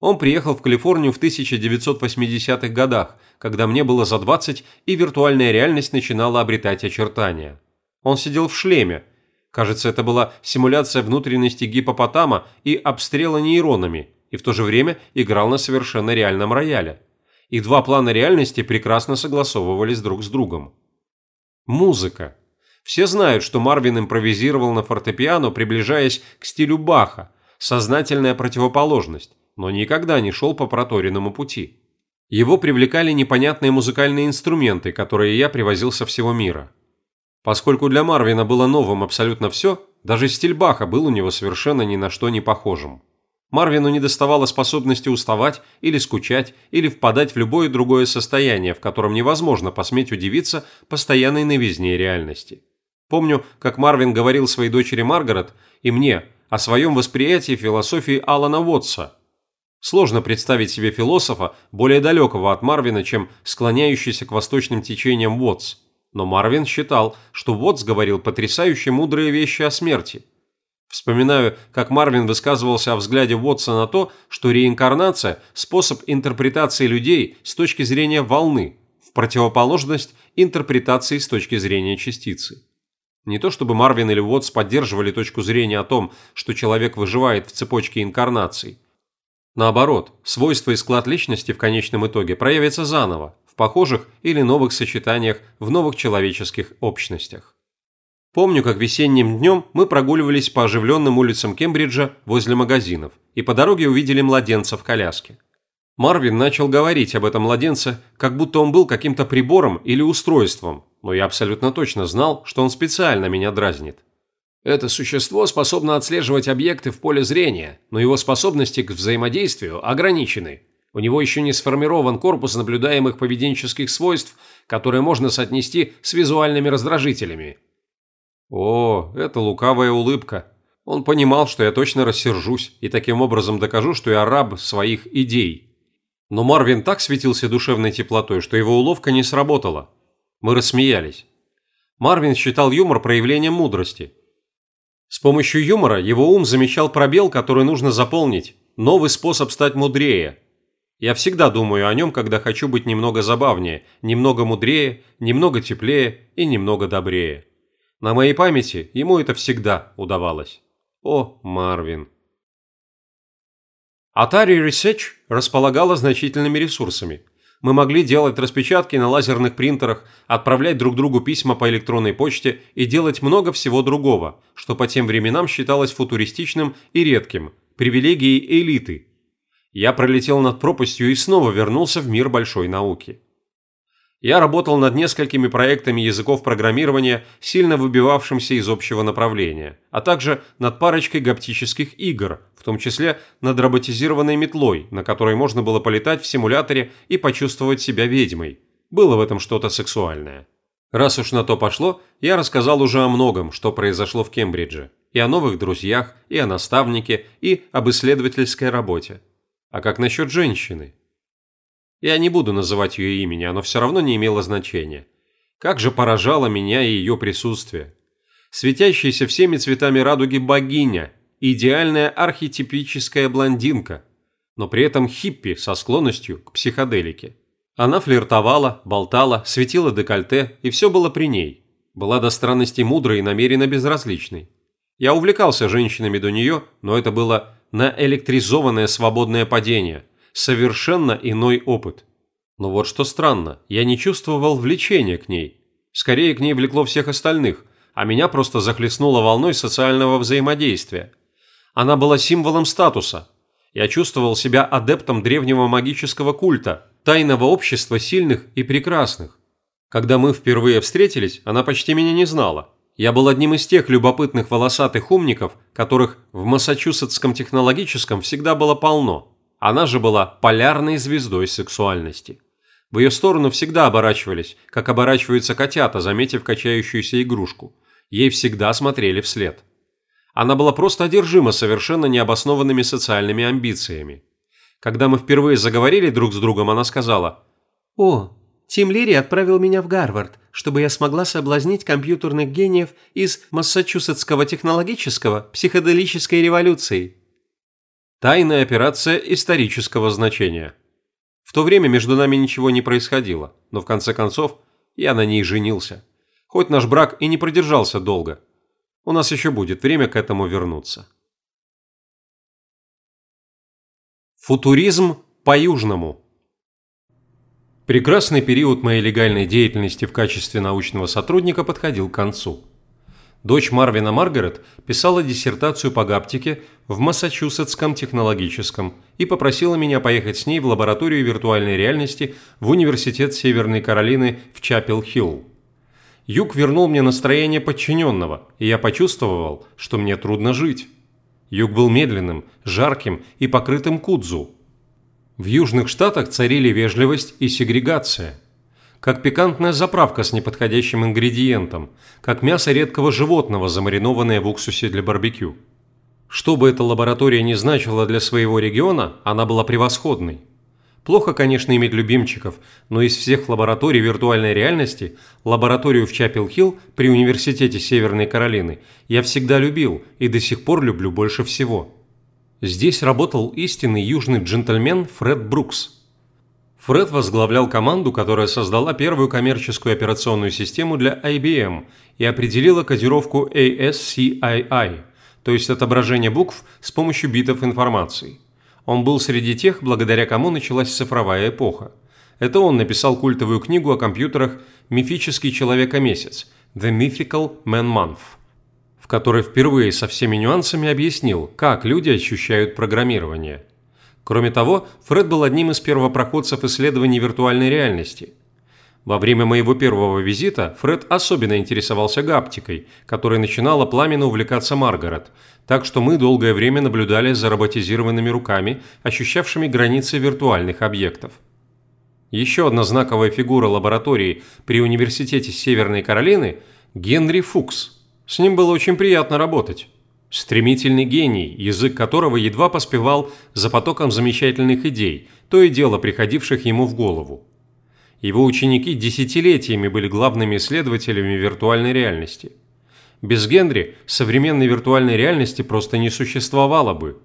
A: Он приехал в Калифорнию в 1980-х годах, когда мне было за 20 и виртуальная реальность начинала обретать очертания. Он сидел в шлеме. Кажется, это была симуляция внутренности гипопотама и обстрела нейронами, и в то же время играл на совершенно реальном рояле. И два плана реальности прекрасно согласовывались друг с другом. Музыка. Все знают, что Марвин импровизировал на фортепиано, приближаясь к стилю Баха, сознательная противоположность но никогда не шел по проторенному пути. Его привлекали непонятные музыкальные инструменты, которые я привозил со всего мира. Поскольку для Марвина было новым абсолютно все, даже стиль Баха был у него совершенно ни на что не похожим. Марвину не доставало способности уставать или скучать, или впадать в любое другое состояние, в котором невозможно посметь удивиться постоянной новизне реальности. Помню, как Марвин говорил своей дочери Маргарет и мне о своем восприятии философии Алана Уотса. Сложно представить себе философа, более далекого от Марвина, чем склоняющийся к восточным течениям Уотс. Но Марвин считал, что Уотс говорил потрясающе мудрые вещи о смерти. Вспоминаю, как Марвин высказывался о взгляде Уотса на то, что реинкарнация – способ интерпретации людей с точки зрения волны, в противоположность интерпретации с точки зрения частицы. Не то чтобы Марвин или Уотс поддерживали точку зрения о том, что человек выживает в цепочке инкарнаций. Наоборот, свойства и склад личности в конечном итоге проявятся заново, в похожих или новых сочетаниях в новых человеческих общностях. Помню, как весенним днем мы прогуливались по оживленным улицам Кембриджа возле магазинов и по дороге увидели младенца в коляске. Марвин начал говорить об этом младенце, как будто он был каким-то прибором или устройством, но я абсолютно точно знал, что он специально меня дразнит.
B: Это существо способно отслеживать объекты в поле зрения, но его способности к взаимодействию ограничены. У него еще не сформирован корпус наблюдаемых поведенческих свойств, которые можно соотнести с визуальными раздражителями.
A: О, это лукавая улыбка. Он понимал, что я точно рассержусь и таким образом докажу, что я раб своих идей. Но Марвин так светился душевной теплотой, что его уловка не сработала. Мы рассмеялись. Марвин считал юмор проявлением мудрости. С помощью юмора его ум замечал пробел, который нужно заполнить, новый способ стать мудрее. Я всегда думаю о нем, когда хочу быть немного забавнее, немного мудрее, немного теплее и немного добрее. На моей памяти ему это всегда удавалось. О, Марвин. Atari Research располагала значительными ресурсами мы могли делать распечатки на лазерных принтерах, отправлять друг другу письма по электронной почте и делать много всего другого, что по тем временам считалось футуристичным и редким, привилегией элиты. Я пролетел над пропастью и снова вернулся в мир большой науки. Я работал над несколькими проектами языков программирования, сильно выбивавшимся из общего направления, а также над парочкой гаптических игр, в том числе над роботизированной метлой, на которой можно было полетать в симуляторе и почувствовать себя ведьмой. Было в этом что-то сексуальное. Раз уж на то пошло, я рассказал уже о многом, что произошло в Кембридже, и о новых друзьях, и о наставнике, и об исследовательской работе. А как насчет женщины? Я не буду называть ее имени, оно все равно не имело значения. Как же поражало меня и ее присутствие. Светящаяся всеми цветами радуги богиня, идеальная архетипическая блондинка, но при этом хиппи со склонностью к психоделике. Она флиртовала, болтала, светила декольте, и все было при ней. Была до странности мудрой и намеренно безразличной. Я увлекался женщинами до нее, но это было наэлектризованное свободное падение – совершенно иной опыт. Но вот что странно, я не чувствовал влечения к ней. Скорее, к ней влекло всех остальных, а меня просто захлестнуло волной социального взаимодействия. Она была символом статуса. Я чувствовал себя адептом древнего магического культа, тайного общества сильных и прекрасных. Когда мы впервые встретились, она почти меня не знала. Я был одним из тех любопытных волосатых умников, которых в Массачусетском технологическом всегда было полно. Она же была полярной звездой сексуальности. В ее сторону всегда оборачивались, как оборачиваются котята, заметив качающуюся игрушку. Ей всегда смотрели вслед. Она была просто одержима совершенно необоснованными социальными амбициями. Когда мы впервые заговорили друг с другом, она сказала «О, Тим Лири отправил меня в Гарвард, чтобы я смогла соблазнить компьютерных гениев из Массачусетского технологического психоделической революции». Тайная операция исторического значения. В то время между нами ничего не происходило, но в конце концов я на ней женился. Хоть наш брак и не продержался долго. У нас еще будет время к этому вернуться. Футуризм по-южному. Прекрасный период моей легальной деятельности в качестве научного сотрудника подходил к концу. Дочь Марвина Маргарет писала диссертацию по гаптике в Массачусетском технологическом и попросила меня поехать с ней в лабораторию виртуальной реальности в Университет Северной Каролины в Чапел-Хилл. Юг вернул мне настроение подчиненного, и я почувствовал, что мне трудно жить. Юг был медленным, жарким и покрытым кудзу. В Южных Штатах царили вежливость и сегрегация – как пикантная заправка с неподходящим ингредиентом, как мясо редкого животного, замаринованное в уксусе для барбекю. Что бы эта лаборатория ни значила для своего региона, она была превосходной. Плохо, конечно, иметь любимчиков, но из всех лабораторий виртуальной реальности лабораторию в Чапел-Хилл при Университете Северной Каролины я всегда любил и до сих пор люблю больше всего. Здесь работал истинный южный джентльмен Фред Брукс. Фред возглавлял команду, которая создала первую коммерческую операционную систему для IBM и определила кодировку ASCII, то есть отображение букв с помощью битов информации. Он был среди тех, благодаря кому началась цифровая эпоха. Это он написал культовую книгу о компьютерах «Мифический человека-месяц» «The Mythical Man Month», в которой впервые со всеми нюансами объяснил, как люди ощущают программирование. Кроме того, Фред был одним из первопроходцев исследований виртуальной реальности. Во время моего первого визита Фред особенно интересовался гаптикой, которой начинала пламенно увлекаться Маргарет, так что мы долгое время наблюдали за роботизированными руками, ощущавшими границы виртуальных объектов. Еще одна знаковая фигура лаборатории при Университете Северной Каролины – Генри Фукс. С ним было очень приятно работать. Стремительный гений, язык которого едва поспевал за потоком замечательных идей, то и дело приходивших ему в голову. Его ученики десятилетиями были главными исследователями виртуальной реальности – без Генри современной виртуальной реальности просто не существовало бы.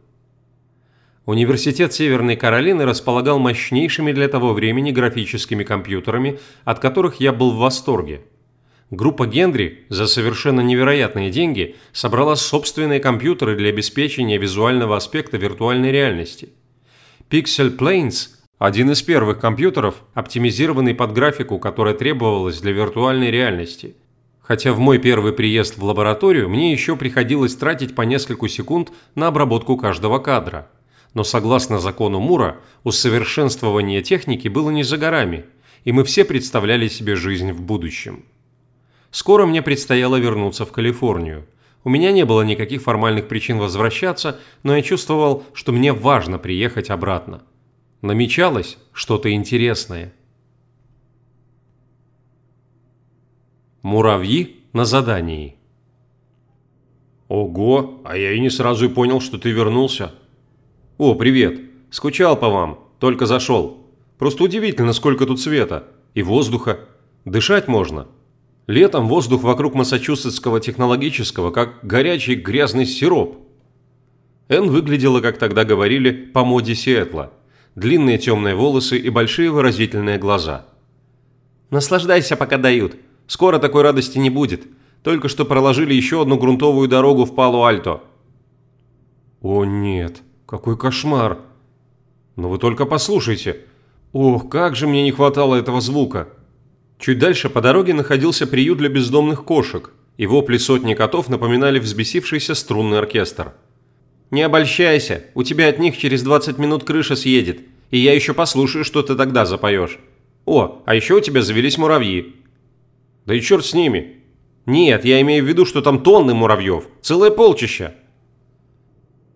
A: Университет Северной Каролины располагал мощнейшими для того времени графическими компьютерами, от которых я был в восторге. Группа Генри за совершенно невероятные деньги собрала собственные компьютеры для обеспечения визуального аспекта виртуальной реальности. Pixel Planes – один из первых компьютеров, оптимизированный под графику, которая требовалась для виртуальной реальности – Хотя в мой первый приезд в лабораторию мне еще приходилось тратить по несколько секунд на обработку каждого кадра. Но согласно закону Мура, усовершенствование техники было не за горами, и мы все представляли себе жизнь в будущем. Скоро мне предстояло вернуться в Калифорнию. У меня не было никаких формальных причин возвращаться, но я чувствовал, что мне важно приехать обратно. Намечалось что-то интересное – Муравьи на задании. Ого, а я и не сразу и понял, что ты вернулся. О, привет. Скучал по вам, только зашел. Просто удивительно, сколько тут света. И воздуха. Дышать можно. Летом воздух вокруг Массачусетского технологического, как горячий грязный сироп. Энн выглядела, как тогда говорили, по моде Сиэтла. Длинные темные волосы и большие выразительные глаза. «Наслаждайся, пока дают», Скоро такой радости не будет. Только что проложили еще одну грунтовую дорогу в Палу-Альто». «О нет, какой кошмар!» «Но вы только послушайте. Ох, как же мне не хватало этого звука!» Чуть дальше по дороге находился приют для бездомных кошек, и вопли сотни котов напоминали взбесившийся струнный оркестр. «Не обольщайся, у тебя от них через 20 минут крыша съедет, и я еще послушаю, что ты тогда запоешь. О, а еще у тебя завелись муравьи. Да и черт с ними. Нет, я имею в виду, что там тонны муравьев, целое полчища.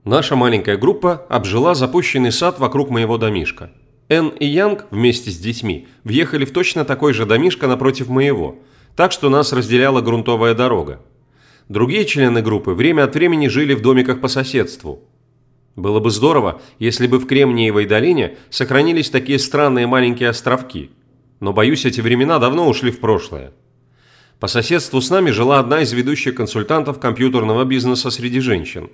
A: Наша маленькая группа обжила запущенный сад вокруг моего домишка. Энн и Янг вместе с детьми въехали в точно такой же домишко напротив моего, так что нас разделяла грунтовая дорога. Другие члены группы время от времени жили в домиках по соседству. Было бы здорово, если бы в Кремниевой долине сохранились такие странные маленькие островки. Но, боюсь, эти времена давно ушли в прошлое. По соседству с нами жила одна из ведущих консультантов компьютерного бизнеса среди женщин.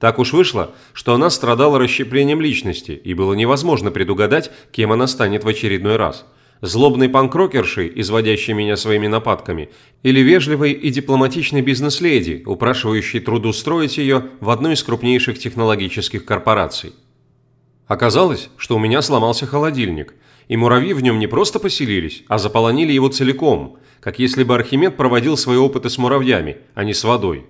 A: Так уж вышло, что она страдала расщеплением личности, и было невозможно предугадать, кем она станет в очередной раз. Злобной панкрокершей, изводящей меня своими нападками, или вежливой и дипломатичной бизнес-леди, упрашивающей трудоустроить ее в одной из крупнейших технологических корпораций. Оказалось, что у меня сломался холодильник, и муравьи в нем не просто поселились, а заполонили его целиком – как если бы Архимед проводил свои опыты с муравьями, а не с водой.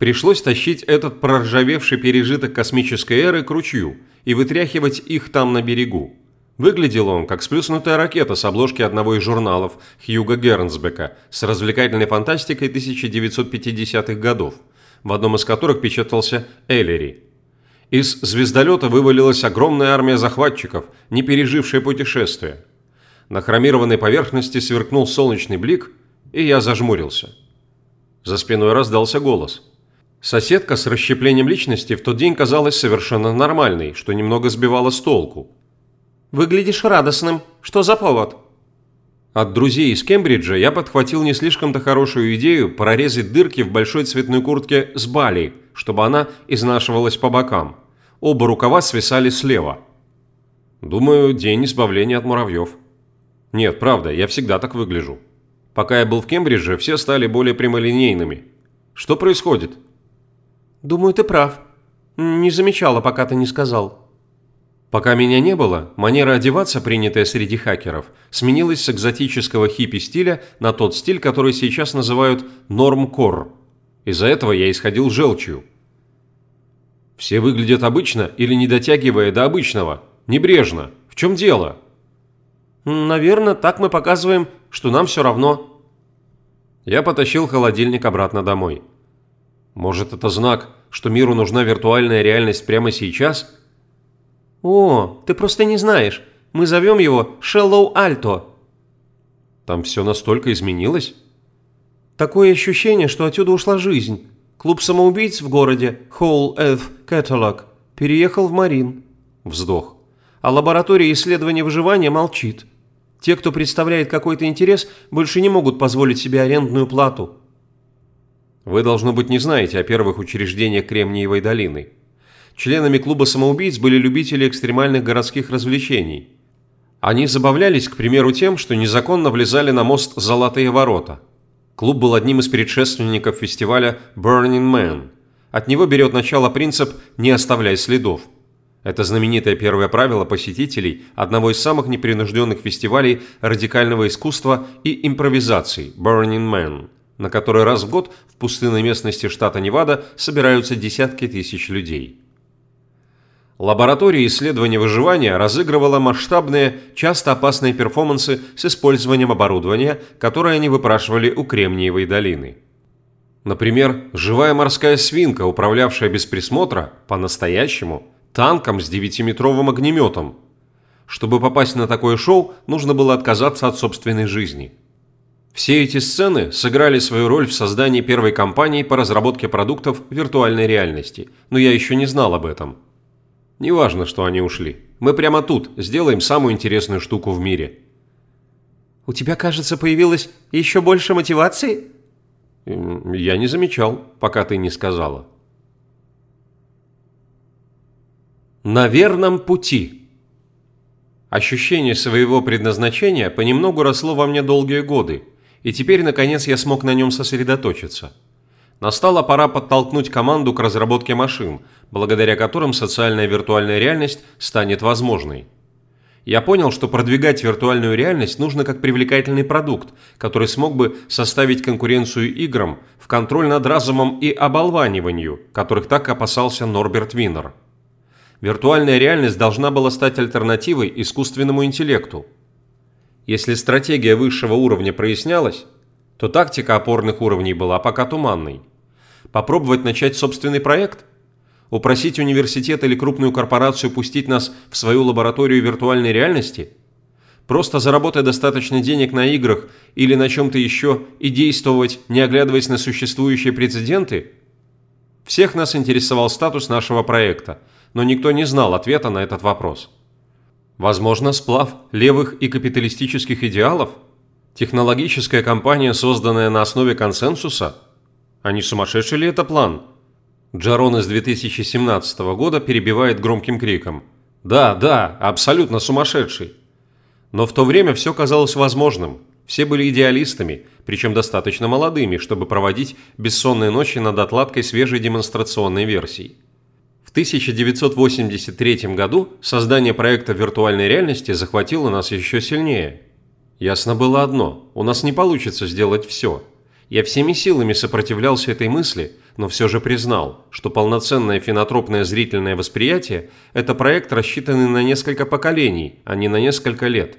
A: Пришлось тащить этот проржавевший пережиток космической эры к ручью и вытряхивать их там на берегу. Выглядел он, как сплюснутая ракета с обложки одного из журналов Хьюга Гернсбека с развлекательной фантастикой 1950-х годов, в одном из которых печатался Эллери. Из звездолета вывалилась огромная армия захватчиков, не пережившая путешествия. На хромированной поверхности сверкнул солнечный блик, и я зажмурился. За спиной раздался голос. Соседка с расщеплением личности в тот день казалась совершенно нормальной, что немного сбивало с толку.
C: «Выглядишь радостным. Что за повод?»
A: От друзей из Кембриджа я подхватил не слишком-то хорошую идею прорезать дырки в большой цветной куртке с бали, чтобы она изнашивалась по бокам. Оба рукава свисали слева. Думаю, день избавления от муравьев. Нет, правда, я всегда так выгляжу. Пока я был в Кембридже, все стали более прямолинейными. Что происходит?
C: Думаю, ты прав. Не замечала, пока ты не сказал.
A: Пока меня не было, манера одеваться, принятая среди хакеров, сменилась с экзотического хиппи-стиля на тот стиль, который сейчас называют нормкор. Из-за этого я исходил желчью. Все выглядят обычно или не дотягивая до обычного. Небрежно. В чем дело?
C: Наверное, так мы показываем, что нам все равно.
A: Я потащил холодильник обратно домой. Может, это знак, что миру нужна виртуальная реальность прямо сейчас?
C: О, ты просто не знаешь. Мы зовем его Шеллоу Альто.
A: Там все настолько изменилось?
C: Такое ощущение, что отсюда ушла жизнь. Клуб самоубийц в городе, Whole Earth Catalog, переехал в Марин.
A: Вздох.
C: А лаборатория исследования выживания молчит. Те, кто представляет какой-то интерес, больше не могут позволить себе арендную плату.
A: Вы, должно быть, не знаете о первых учреждениях Кремниевой долины. Членами клуба самоубийц были любители экстремальных городских развлечений. Они забавлялись, к примеру, тем, что незаконно влезали на мост «Золотые ворота», Клуб был одним из предшественников фестиваля Burning Man. От него берет начало принцип «не оставляй следов». Это знаменитое первое правило посетителей одного из самых непринужденных фестивалей радикального искусства и импровизации Burning Man, на который раз в год в пустынной местности штата Невада собираются десятки тысяч людей. Лаборатория исследования выживания разыгрывала масштабные, часто опасные перформансы с использованием оборудования, которое они выпрашивали у Кремниевой долины. Например, живая морская свинка, управлявшая без присмотра, по-настоящему, танком с 9-метровым огнеметом. Чтобы попасть на такое шоу, нужно было отказаться от собственной жизни. Все эти сцены сыграли свою роль в создании первой кампании по разработке продуктов виртуальной реальности, но я еще не знал об этом. Неважно, что они ушли. Мы прямо тут сделаем самую интересную штуку в мире.
C: У тебя, кажется, появилось еще больше мотивации?
A: Я не замечал, пока ты не сказала. На верном пути. Ощущение своего предназначения понемногу росло во мне долгие годы, и теперь, наконец, я смог на нем сосредоточиться – Настала пора подтолкнуть команду к разработке машин, благодаря которым социальная виртуальная реальность станет возможной. Я понял, что продвигать виртуальную реальность нужно как привлекательный продукт, который смог бы составить конкуренцию играм в контроль над разумом и оболваниванию, которых так опасался Норберт Виннер. Виртуальная реальность должна была стать альтернативой искусственному интеллекту. Если стратегия высшего уровня прояснялась, то тактика опорных уровней была пока туманной. Попробовать начать собственный проект? Упросить университет или крупную корпорацию пустить нас в свою лабораторию виртуальной реальности? Просто заработать достаточно денег на играх или на чем-то еще и действовать, не оглядываясь на существующие прецеденты? Всех нас интересовал статус нашего проекта, но никто не знал ответа на этот вопрос. Возможно, сплав левых и капиталистических идеалов – Технологическая компания, созданная на основе консенсуса? А не сумасшедший ли это план? Джарон из 2017 года перебивает громким криком. Да, да, абсолютно сумасшедший. Но в то время все казалось возможным. Все были идеалистами, причем достаточно молодыми, чтобы проводить бессонные ночи над отладкой свежей демонстрационной версии. В 1983 году создание проекта виртуальной реальности захватило нас еще сильнее – Ясно было одно – у нас не получится сделать все. Я всеми силами сопротивлялся этой мысли, но все же признал, что полноценное фенотропное зрительное восприятие – это проект, рассчитанный на несколько поколений, а не на несколько лет.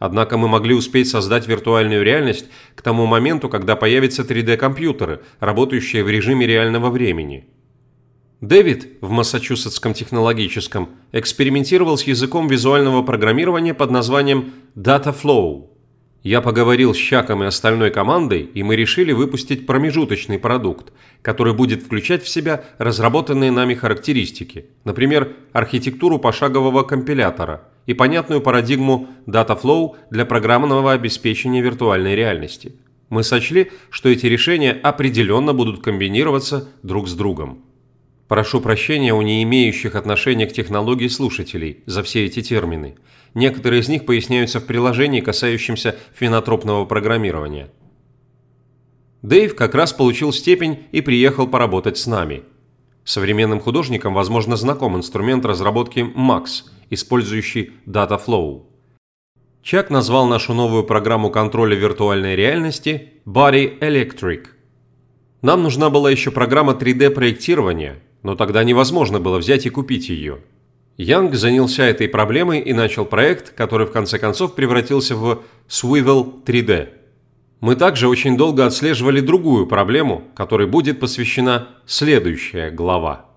A: Однако мы могли успеть создать виртуальную реальность к тому моменту, когда появятся 3D-компьютеры, работающие в режиме реального времени – Дэвид в Массачусетском технологическом экспериментировал с языком визуального программирования под названием Data Flow. Я поговорил с Чаком и остальной командой, и мы решили выпустить промежуточный продукт, который будет включать в себя разработанные нами характеристики, например, архитектуру пошагового компилятора и понятную парадигму DataFlow для программного обеспечения виртуальной реальности. Мы сочли, что эти решения определенно будут комбинироваться друг с другом. Прошу прощения у не имеющих отношения к технологии слушателей за все эти термины. Некоторые из них поясняются в приложении, касающемся фенотропного программирования. Дэйв как раз получил степень и приехал поработать с нами. Современным художникам, возможно, знаком инструмент разработки MAX, использующий DataFlow. Чак назвал нашу новую программу контроля виртуальной реальности Body Electric. Нам нужна была еще программа 3D-проектирования – но тогда невозможно было взять и купить ее. Янг занялся этой проблемой и начал проект, который в конце концов превратился в Swivel 3D. Мы также очень долго отслеживали другую проблему, которой будет посвящена следующая глава.